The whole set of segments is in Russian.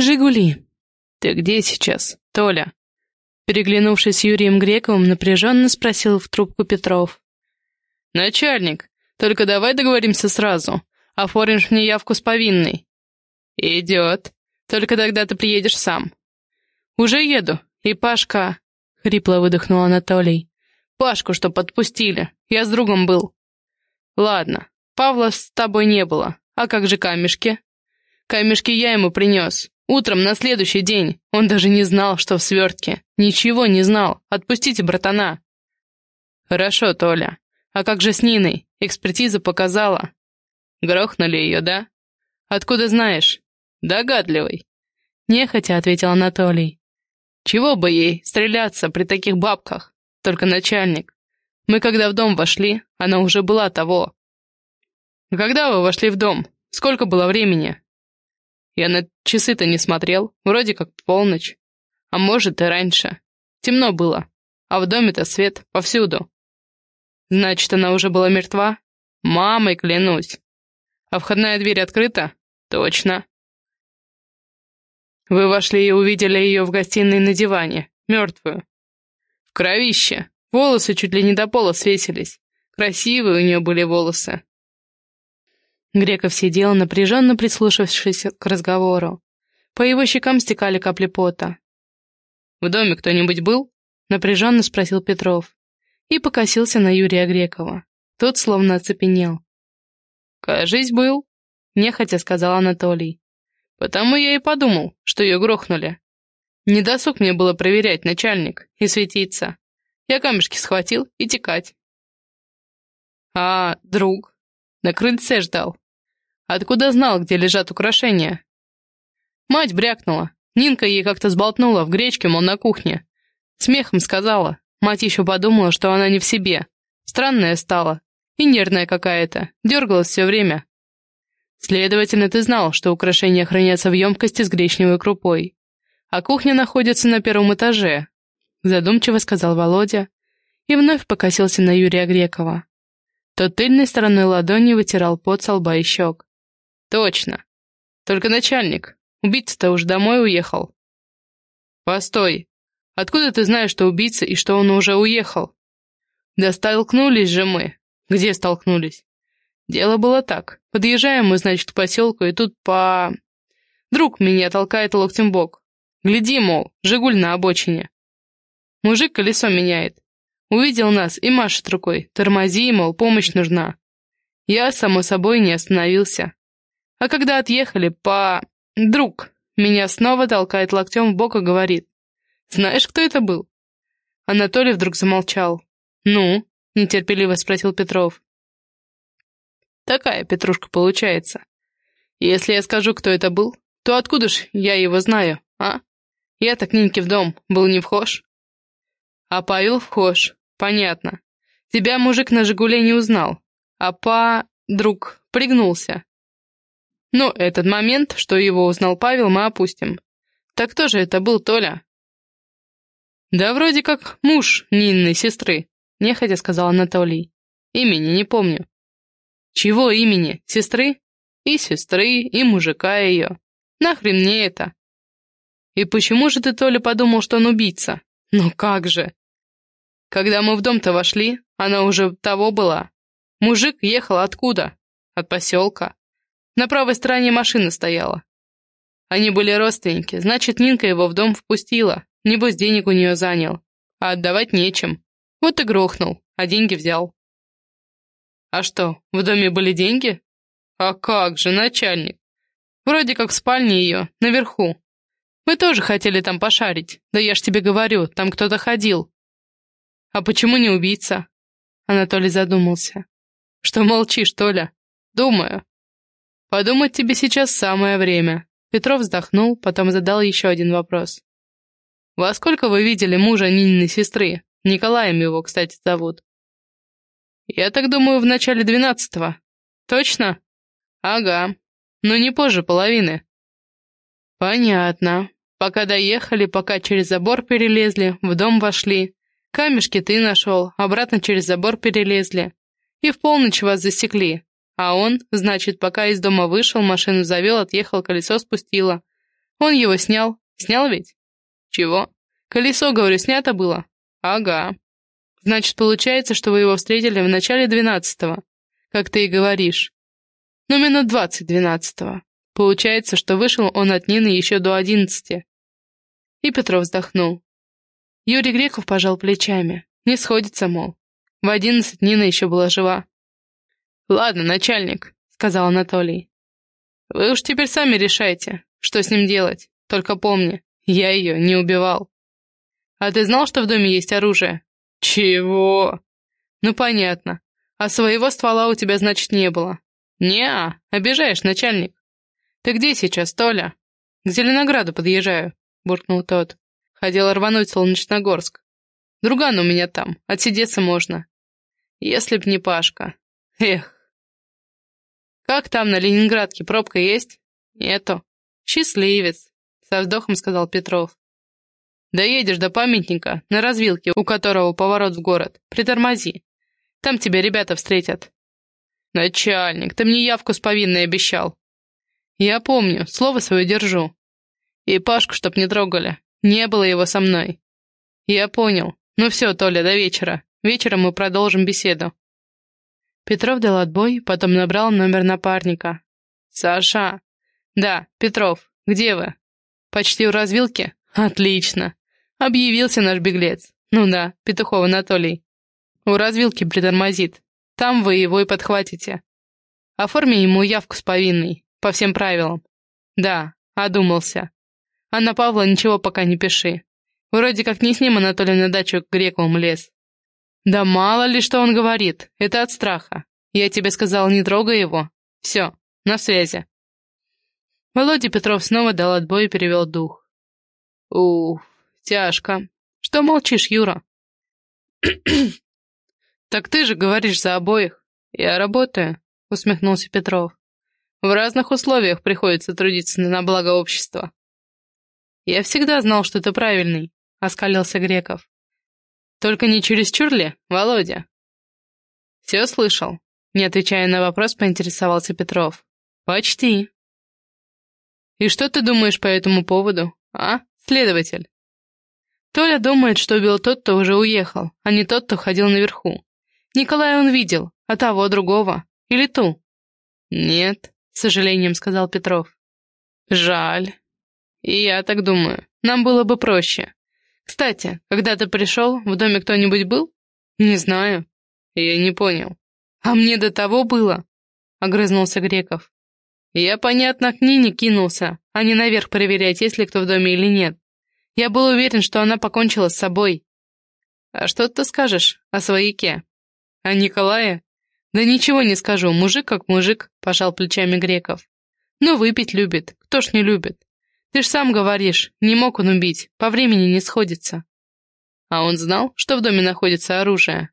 «Жигули». «Ты где сейчас, Толя?» Переглянувшись с Юрием Грековым, напряженно спросил в трубку Петров. «Начальник, только давай договоримся сразу. Оформишь мне явку с повинной». «Идет. Только тогда ты приедешь сам». «Уже еду. И Пашка...» — хрипло выдохнул Анатолий. «Пашку, что подпустили. Я с другом был». «Ладно, Павла с тобой не было. А как же камешки?» «Камешки я ему принес. Утром на следующий день. Он даже не знал, что в свертке. Ничего не знал. Отпустите братана». «Хорошо, Толя. А как же с Ниной? Экспертиза показала». «Грохнули ее, да?» «Откуда знаешь?» «Догадливый». Нехотя ответил Анатолий. «Чего бы ей стреляться при таких бабках? Только начальник. Мы когда в дом вошли, она уже была того». «Когда вы вошли в дом? Сколько было времени?» Я на часы-то не смотрел, вроде как полночь. А может и раньше. Темно было, а в доме-то свет повсюду. Значит, она уже была мертва? Мамой клянусь. А входная дверь открыта? Точно. Вы вошли и увидели ее в гостиной на диване, мертвую. В кровище. Волосы чуть ли не до пола свесились. Красивые у нее были волосы. Греков сидел, напряженно прислушавшись к разговору. По его щекам стекали капли пота. «В доме кто-нибудь был?» — напряженно спросил Петров. И покосился на Юрия Грекова. Тот словно оцепенел. «Кажись, был», — нехотя сказал Анатолий. «Потому я и подумал, что ее грохнули. Не досуг мне было проверять, начальник, и светиться. Я камешки схватил и текать». «А друг?» На крыльце ждал. Откуда знал, где лежат украшения? Мать брякнула. Нинка ей как-то сболтнула в гречке, мол, на кухне. Смехом сказала. Мать еще подумала, что она не в себе. Странная стала. И нервная какая-то. Дергалась все время. Следовательно, ты знал, что украшения хранятся в емкости с гречневой крупой. А кухня находится на первом этаже. Задумчиво сказал Володя. И вновь покосился на Юрия Грекова. Тот тыльной стороной ладони вытирал пот со лба и щек. «Точно. Только начальник. Убийца-то уж домой уехал». «Постой. Откуда ты знаешь, что убийца и что он уже уехал?» «Да столкнулись же мы». «Где столкнулись?» «Дело было так. Подъезжаем мы, значит, к поселку, и тут по...» Друг меня толкает локтем бок. «Гляди, мол, Жигуль на обочине». Мужик колесо меняет. Увидел нас и машет рукой. Тормози, мол, помощь нужна. Я, само собой, не остановился. А когда отъехали, по... Друг меня снова толкает локтем в бок и говорит. «Знаешь, кто это был?» Анатолий вдруг замолчал. «Ну?» — нетерпеливо спросил Петров. «Такая петрушка получается. Если я скажу, кто это был, то откуда ж я его знаю, а? Я так Нинке в дом был не вхож». «А Павел вхож. «Понятно. Тебя мужик на «Жигуле» не узнал, а па... друг пригнулся. Ну, этот момент, что его узнал Павел, мы опустим. Так кто же это был, Толя?» «Да вроде как муж Нинной сестры», — нехотя сказал Анатолий. «Имени не помню». «Чего имени? Сестры?» «И сестры, и мужика ее. Нахрен мне это?» «И почему же ты, Толя, подумал, что он убийца?» «Ну как же!» Когда мы в дом-то вошли, она уже того была. Мужик ехал откуда? От поселка. На правой стороне машина стояла. Они были родственники, значит, Нинка его в дом впустила. Небось, денег у нее занял. А отдавать нечем. Вот и грохнул, а деньги взял. А что, в доме были деньги? А как же, начальник. Вроде как в спальне ее, наверху. Мы тоже хотели там пошарить. Да я ж тебе говорю, там кто-то ходил. «А почему не убийца?» Анатолий задумался. «Что молчишь, Толя?» «Думаю». «Подумать тебе сейчас самое время». Петров вздохнул, потом задал еще один вопрос. «Во сколько вы видели мужа Нининой сестры? Николаем его, кстати, зовут». «Я так думаю, в начале двенадцатого». «Точно?» «Ага. Но не позже половины». «Понятно. Пока доехали, пока через забор перелезли, в дом вошли. Камешки ты нашел, обратно через забор перелезли. И в полночь вас засекли. А он, значит, пока из дома вышел, машину завел, отъехал, колесо спустило. Он его снял. Снял ведь? Чего? Колесо, говорю, снято было? Ага. Значит, получается, что вы его встретили в начале двенадцатого, как ты и говоришь. Ну, минут двадцать двенадцатого. Получается, что вышел он от Нины еще до одиннадцати. И Петров вздохнул. Юрий Греков пожал плечами. Не сходится, мол. В одиннадцать Нина еще была жива. «Ладно, начальник», — сказал Анатолий. «Вы уж теперь сами решайте, что с ним делать. Только помни, я ее не убивал». «А ты знал, что в доме есть оружие?» «Чего?» «Ну, понятно. А своего ствола у тебя, значит, не было?» «Не-а, обижаешь, начальник». «Ты где сейчас, Толя?» «К Зеленограду подъезжаю», — буркнул тот. Хотел рвануть Солнечногорск. Друган у меня там, отсидеться можно. Если б не Пашка. Эх. Как там на Ленинградке, пробка есть? Нету. Счастливец, со вздохом сказал Петров. Доедешь до памятника, на развилке, у которого поворот в город. Притормози. Там тебя ребята встретят. Начальник, ты мне явку с повинной обещал. Я помню, слово свое держу. И Пашку чтоб не трогали. Не было его со мной. Я понял. Ну все, Толя, до вечера. Вечером мы продолжим беседу. Петров дал отбой, потом набрал номер напарника. «Саша!» «Да, Петров, где вы?» «Почти у развилки?» «Отлично!» Объявился наш беглец. «Ну да, Петухов Анатолий. У развилки притормозит. Там вы его и подхватите. Оформи ему явку с повинной, по всем правилам. Да, одумался. А на Павла ничего пока не пиши. Вроде как не с ним Анатолий на дачу к Грековым лез. Да мало ли, что он говорит. Это от страха. Я тебе сказал, не трогай его. Все, на связи. Володя Петров снова дал отбой и перевел дух. Уф, тяжко. Что молчишь, Юра? так ты же говоришь за обоих. Я работаю, усмехнулся Петров. В разных условиях приходится трудиться на благо общества. «Я всегда знал, что ты правильный», — оскалился Греков. «Только не чересчур ли, Володя?» «Все слышал?» — не отвечая на вопрос, поинтересовался Петров. «Почти». «И что ты думаешь по этому поводу, а, следователь?» Толя думает, что убил тот, кто уже уехал, а не тот, кто ходил наверху. Николая он видел, а того другого. Или ту?» «Нет», — с сожалением сказал Петров. «Жаль. И я так думаю. Нам было бы проще. Кстати, когда ты пришел, в доме кто-нибудь был? Не знаю. Я не понял. А мне до того было, огрызнулся Греков. Я, понятно, к Нине кинулся, а не наверх проверять, есть ли кто в доме или нет. Я был уверен, что она покончила с собой. А что ты скажешь о свояке? О Николае? Да ничего не скажу, мужик как мужик, пожал плечами Греков. Но выпить любит, кто ж не любит. Ты ж сам говоришь, не мог он убить, по времени не сходится. А он знал, что в доме находится оружие?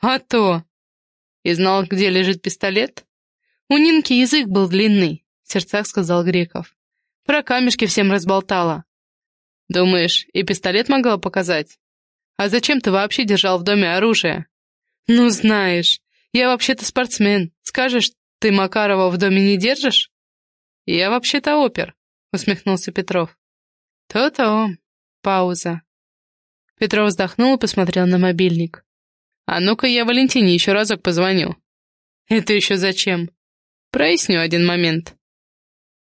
А то! И знал, где лежит пистолет? У Нинки язык был длинный, в сердцах сказал Греков. Про камешки всем разболтала. Думаешь, и пистолет могла показать? А зачем ты вообще держал в доме оружие? Ну, знаешь, я вообще-то спортсмен. Скажешь, ты Макарова в доме не держишь? Я вообще-то опер. — усмехнулся Петров. «То-то». Пауза. Петров вздохнул и посмотрел на мобильник. «А ну-ка я Валентине еще разок позвоню». «Это еще зачем?» «Проясню один момент».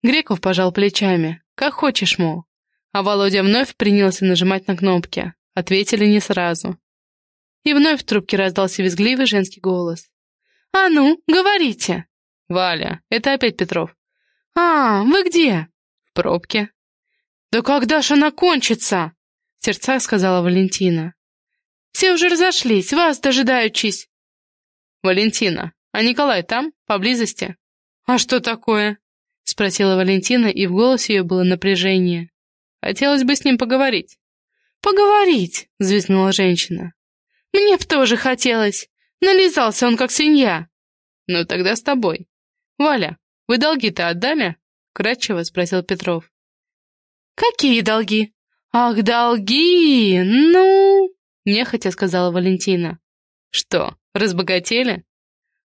Греков пожал плечами. «Как хочешь, мол». А Володя вновь принялся нажимать на кнопки. Ответили не сразу. И вновь в трубке раздался визгливый женский голос. «А ну, говорите!» «Валя, это опять Петров». «А, вы где?» В пробке. «Да когда ж она кончится?» — в сердцах сказала Валентина. «Все уже разошлись, вас дожидаючись». «Валентина, а Николай там, поблизости?» «А что такое?» — спросила Валентина, и в голосе ее было напряжение. «Хотелось бы с ним поговорить». «Поговорить!» — взвизгнула женщина. «Мне б тоже хотелось. Нализался он, как свинья». «Ну, тогда с тобой. Валя, вы долги-то отдали?» — кратчево спросил Петров. «Какие долги?» «Ах, долги! Ну...» — нехотя сказала Валентина. «Что, разбогатели?»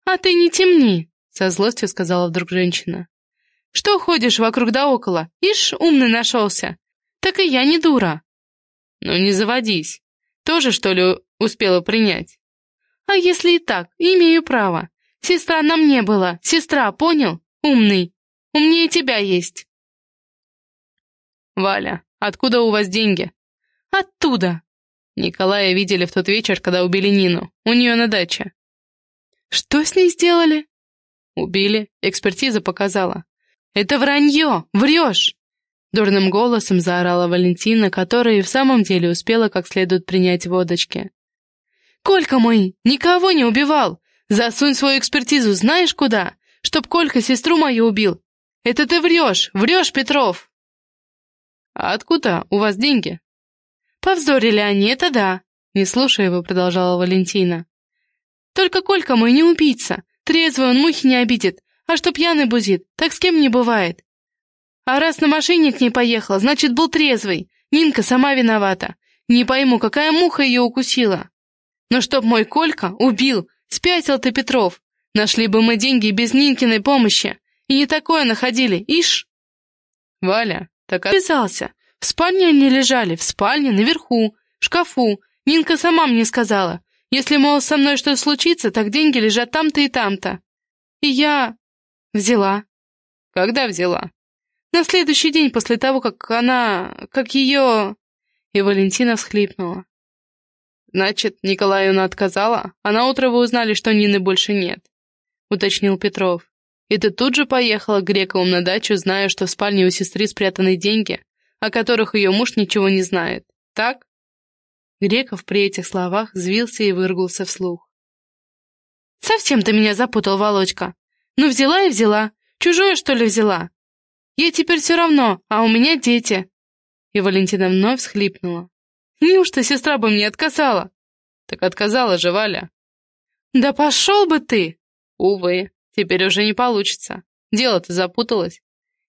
«А ты не темни!» — со злостью сказала вдруг женщина. Что ходишь вокруг да около? Ишь, умный нашелся. Так и я не дура. Ну не заводись. Тоже, что ли, успела принять? А если и так, имею право. Сестра на мне была, сестра, понял? Умный. Умнее тебя есть. Валя, откуда у вас деньги? Оттуда. Николая видели в тот вечер, когда убили Нину. У нее на даче. Что с ней сделали? Убили. Экспертиза показала. Это вранье! Врешь! Дурным голосом заорала Валентина, которая и в самом деле успела как следует принять водочки. «Колька мой никого не убивал! Засунь свою экспертизу знаешь куда, чтоб Колька сестру мою убил! Это ты врешь, врешь, Петров!» «А откуда у вас деньги?» «Повздорили они, это да!» Не слушая его, продолжала Валентина. «Только Колька мой не убийца, трезвый он мухи не обидит, а что пьяный бузит, так с кем не бывает. А раз на машине к ней поехал, значит, был трезвый. Нинка сама виновата. Не пойму, какая муха ее укусила. Но чтоб мой Колька убил, спятил ты, Петров. Нашли бы мы деньги без Нинкиной помощи. И не такое находили, ишь. Валя, так отвязался. В спальне они лежали, в спальне, наверху, в шкафу. Нинка сама мне сказала. Если, мол, со мной что-то случится, так деньги лежат там-то и там-то. И я взяла. Когда взяла? На следующий день после того, как она... как ее...» И Валентина всхлипнула. «Значит, Николаевна отказала, а на утро вы узнали, что Нины больше нет», — уточнил Петров. «И ты тут же поехала к Грековым на дачу, зная, что в спальне у сестры спрятаны деньги, о которых ее муж ничего не знает, так?» Греков при этих словах взвился и выругался вслух. «Совсем ты меня запутал, Володька. Ну, взяла и взяла. Чужое, что ли, взяла? Ей теперь все равно, а у меня дети». И Валентина вновь всхлипнула. «Неужто сестра бы мне отказала?» «Так отказала же, Валя». «Да пошел бы ты!» «Увы, теперь уже не получится. Дело-то запуталось.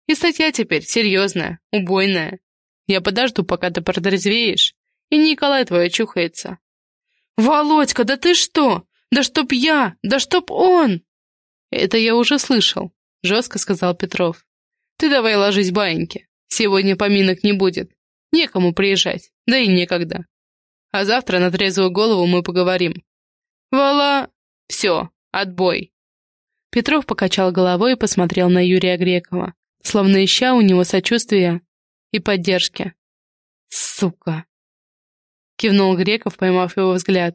И статья теперь серьезная, убойная. Я подожду, пока ты протрезвеешь, и Николай твой очухается». «Володька, да ты что? Да чтоб я, да чтоб он!» «Это я уже слышал», — жестко сказал Петров. Ты давай ложись баиньки. Сегодня поминок не будет. Некому приезжать, да и некогда. А завтра на трезвую голову мы поговорим. Вала... Все, отбой. Петров покачал головой и посмотрел на Юрия Грекова, словно ища у него сочувствия и поддержки. «Сука!» — кивнул Греков, поймав его взгляд.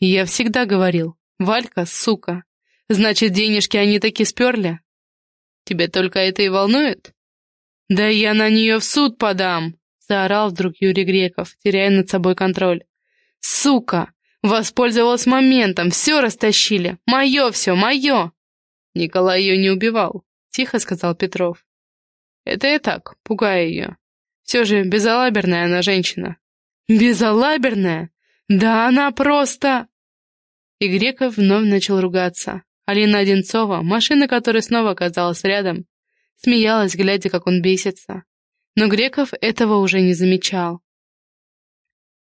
«Я всегда говорил, Валька — сука. Значит, денежки они таки сперли?» Тебе только это и волнует?» «Да я на нее в суд подам!» — заорал вдруг Юрий Греков, теряя над собой контроль. «Сука! Воспользовалась моментом, все растащили! Мое все, мое!» «Николай ее не убивал», — тихо сказал Петров. «Это я так, пугаю ее. Все же безалаберная она женщина». «Безалаберная? Да она просто...» И Греков вновь начал ругаться. Алина Одинцова, машина которой снова оказалась рядом, смеялась, глядя, как он бесится. Но Греков этого уже не замечал.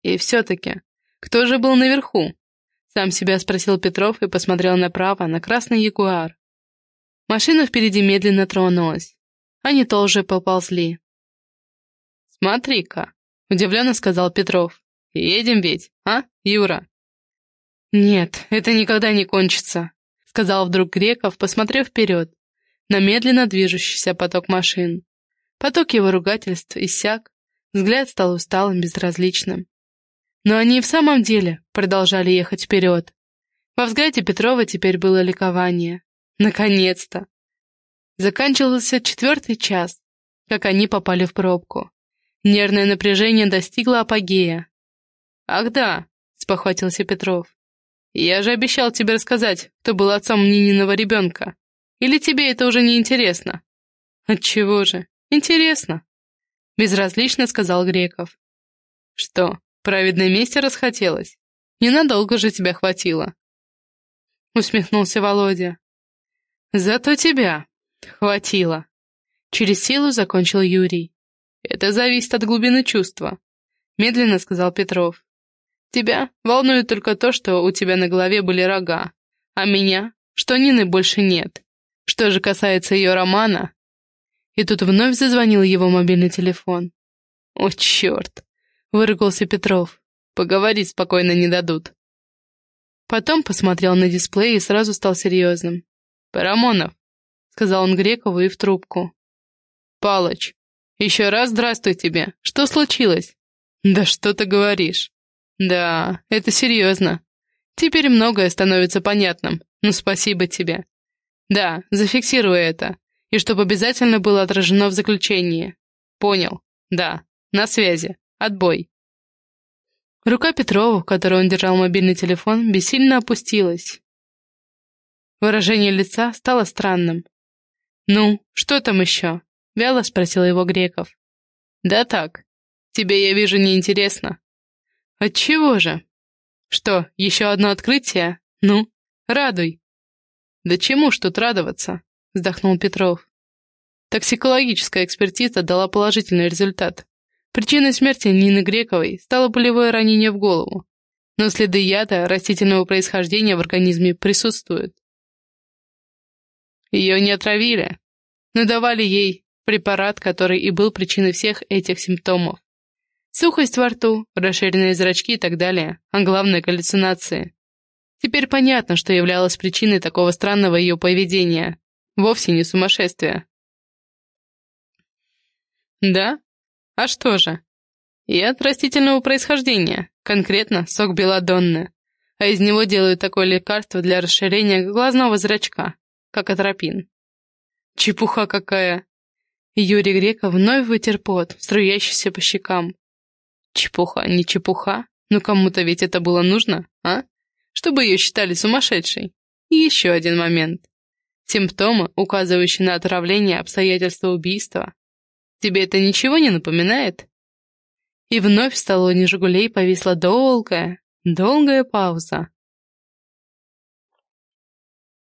«И все-таки, кто же был наверху?» Сам себя спросил Петров и посмотрел направо, на красный ягуар. Машина впереди медленно тронулась. Они тоже поползли. «Смотри-ка», — удивленно сказал Петров. «Едем ведь, а, Юра?» «Нет, это никогда не кончится», сказал вдруг Греков, посмотрев вперед, на медленно движущийся поток машин. Поток его ругательств иссяк, взгляд стал усталым, безразличным. Но они и в самом деле продолжали ехать вперед. Во взгляде Петрова теперь было ликование. Наконец-то! Заканчивался четвертый час, как они попали в пробку. Нервное напряжение достигло апогея. «Ах да!» — спохватился Петров. «Я же обещал тебе рассказать, кто был отцом Нининого ребенка. Или тебе это уже не интересно?» «Отчего же? Интересно!» Безразлично сказал Греков. «Что, праведной мести расхотелось? Ненадолго же тебя хватило!» Усмехнулся Володя. «Зато тебя хватило!» Через силу закончил Юрий. «Это зависит от глубины чувства», — медленно сказал Петров. Тебя волнует только то, что у тебя на голове были рога, а меня, что Нины больше нет. Что же касается ее романа... И тут вновь зазвонил его мобильный телефон. «О, черт!» — выругался Петров. «Поговорить спокойно не дадут». Потом посмотрел на дисплей и сразу стал серьезным. «Парамонов», — сказал он Грекову и в трубку. «Палыч, еще раз здравствуй тебе. Что случилось?» «Да что ты говоришь?» «Да, это серьезно. Теперь многое становится понятным. Ну, спасибо тебе. Да, зафиксируй это. И чтобы обязательно было отражено в заключении. Понял. Да. На связи. Отбой». Рука Петрова, в которой он держал мобильный телефон, бессильно опустилась. Выражение лица стало странным. «Ну, что там еще?» — вяло спросил его Греков. «Да так. Тебе, я вижу, неинтересно». «Отчего же?» «Что, еще одно открытие? Ну, радуй». «Да чему ж тут радоваться?» — вздохнул Петров. Токсикологическая экспертиза дала положительный результат. Причиной смерти Нины Грековой стало болевое ранение в голову, но следы яда растительного происхождения в организме присутствуют. Ее не отравили, но давали ей препарат, который и был причиной всех этих симптомов. Сухость во рту, расширенные зрачки и так далее, а главное – галлюцинации. Теперь понятно, что являлось причиной такого странного ее поведения. Вовсе не сумасшествие. Да, а что же? Яд растительного происхождения, конкретно сок белладонны. А из него делают такое лекарство для расширения глазного зрачка, как атропин. Чепуха какая! Юрий Греков вновь вытер пот, струящийся по щекам. Чепуха, не чепуха, но кому-то ведь это было нужно, а? Чтобы ее считали сумасшедшей. И еще один момент. Симптомы, указывающие на отравление обстоятельства убийства, Тебе это ничего не напоминает?» И вновь в салоне «Жигулей» повисла долгая, долгая пауза.